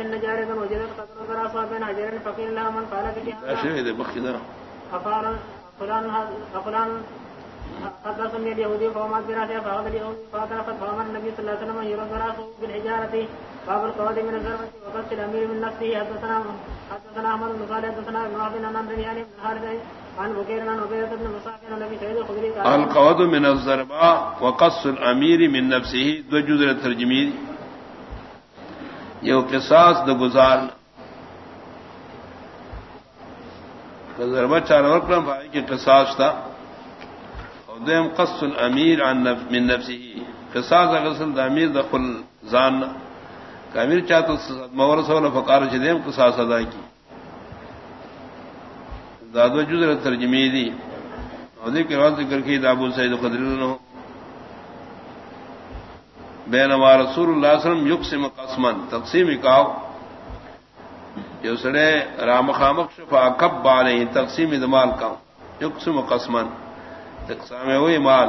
امرأة نجارة وجدت قدر دراسة بين حجرين فقيل لها من قال لا شيء بك إذا بخي أفعل فلان فلان حدثني اليهودي فومات براسه فأخذ اليهودي فأدركت فأمر النبي صلى الله عليه وسلم يرد راسه بالحجارة باب القواعد من الزرمة وقص الأمير من نفسه حدثنا حدثنا أحمد بن صالح حدثنا ابن وهب عن عمرو يعني بن حارث عن بكير عن عبيدة بن مصعب عن النبي سعيد الخدري قال القواد من الزرباء وقص الامیر من نفسه دو جزر ترجمی یہ قصاص د گزار ضربہ چار وکرم بھائی کی قصاص تھا۔ اور دیم قص الامیر عن نف من نفسه قصاص غسل د امیر دخل زان کہ امیر چاہتا مور سول فقار چدیم قصاص ادا کی۔ دادو جزر ترجمی دی۔ اور دی کے بعد ذکر کی دابو سید خدری نے بینما رسول اللہ صلی اللہ علیہ وسلم یقسم قسمن تقسیم اکاو جو سڑے رام خامق شفا کب بالے تقسیم دمال کا یقسم قسمن تقسام ہوئی مال.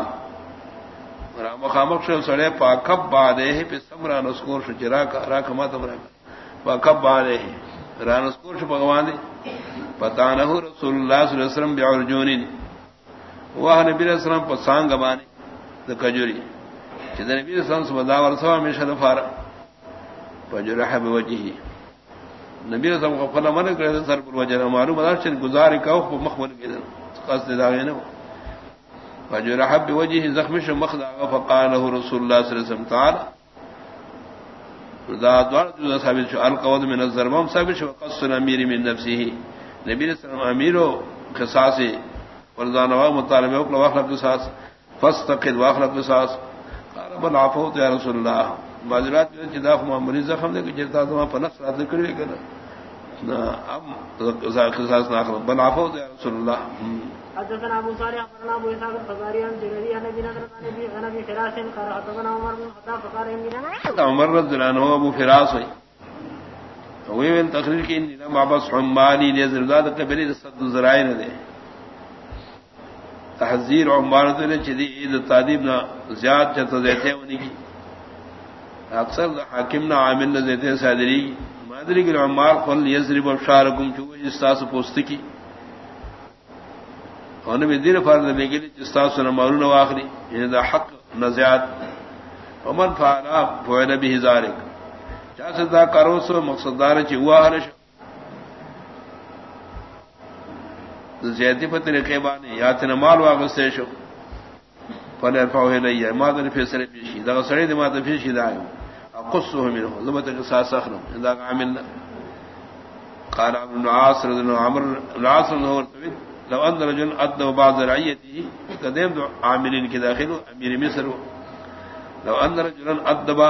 رام خامق شف سڑے پا کب بالے پہ سمرا نسکور شو چرا کا را کما تمرا پا کب بالے رانسکور شو بھگوان دے پتا نہ رسول اللہ صلی اللہ علیہ وسلم بعرجون وہ نبی علیہ السلام پر سانگ بانے کجوری چیز نبی علیہ السلام سبدا ورسوا میں شرف آرہ فجرح بوجہی نبی علیہ السلام کو فلا من کرے سر پر وجہ معلوم ہے چن گزار کا کو مخبر کے قصد داغے نہ فجرح بوجہی زخم ش مخدا فقال له رسول اللہ صلی اللہ علیہ وسلم تعالی دا دوار جو ثابت شو، القود من الزرمم ثابت شو قصنا امیر من نفسه. نبی علیہ السلام امیرو قصاص ورزان وا مطالبہ وکلا واخلا قصاص. فاستقد واخلا قصاص. قال بل عفوت یا رسول اللہ. معذرات جو جدا معمولی زخم دے کہ جتا تو پر نفس رات کرے گا نا. اب قصاص نہ بل عفوت یا رسول اللہ. حدثنا ابو صالح اخبرنا ابو اسحاق الفزاري عن جرير عن ابي نضر عن ابي عن ابي فراس قال حدثنا عمر بن الخطاب فقال ان عمر ابو فراس ہوئی تقریر کی ان ما بس حمالی نے زرداد قبلی صد ذرائع نے دے تحذیر عمارت نے چدی عید تعدیب نہ زیاد چت دیتے انہی کی اکثر حاکم نہ عامل نہ دیتے صادری مادری کے عمار قل یضرب ابشارکم چو استاس پوست کی. ہونے میں دیر فرض لے کے لیے استاس نہ مارون واخری یہ یعنی دا حق نہ زیاد. ومن فعلا فعل به ذلك چا سدا کرو سو مقصد دار چ ہوا ہرش زیادتی پر طریقے بانے، یا تن مال واپس سے شو. فل ارفعه الی ما در فیصلے پیشی. دا سڑی دی ما در پیشی دا اقصه منه لما تجسا سخن دا عامل قال ابن عاص رضی اللہ عمر العاص نور لو ان رجل ادب بعض رعیته قدیم عاملین کے داخل امیر مصر لو ان رجلا ادب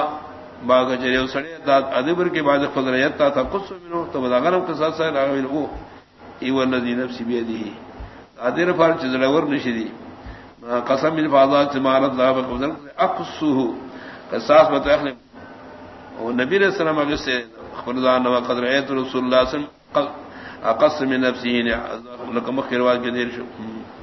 باغ جریو سڑے داد ادبر کے بعد قدرت تھا قص منو تو بلاغرم کے ساتھ ساتھ راغل وہ ای والذی نفسی بیدی ادر فار چزلور نشدی قسم الفاظات فاضات سمارت لا بقدر اقصه قصاص بتاخل وہ نبی علیہ السلام اگر سے خبردان و قدر ایت رسول اللہ صلی اللہ علیہ وسلم اقص من نفسه لکم خیروات کے دیر شو۔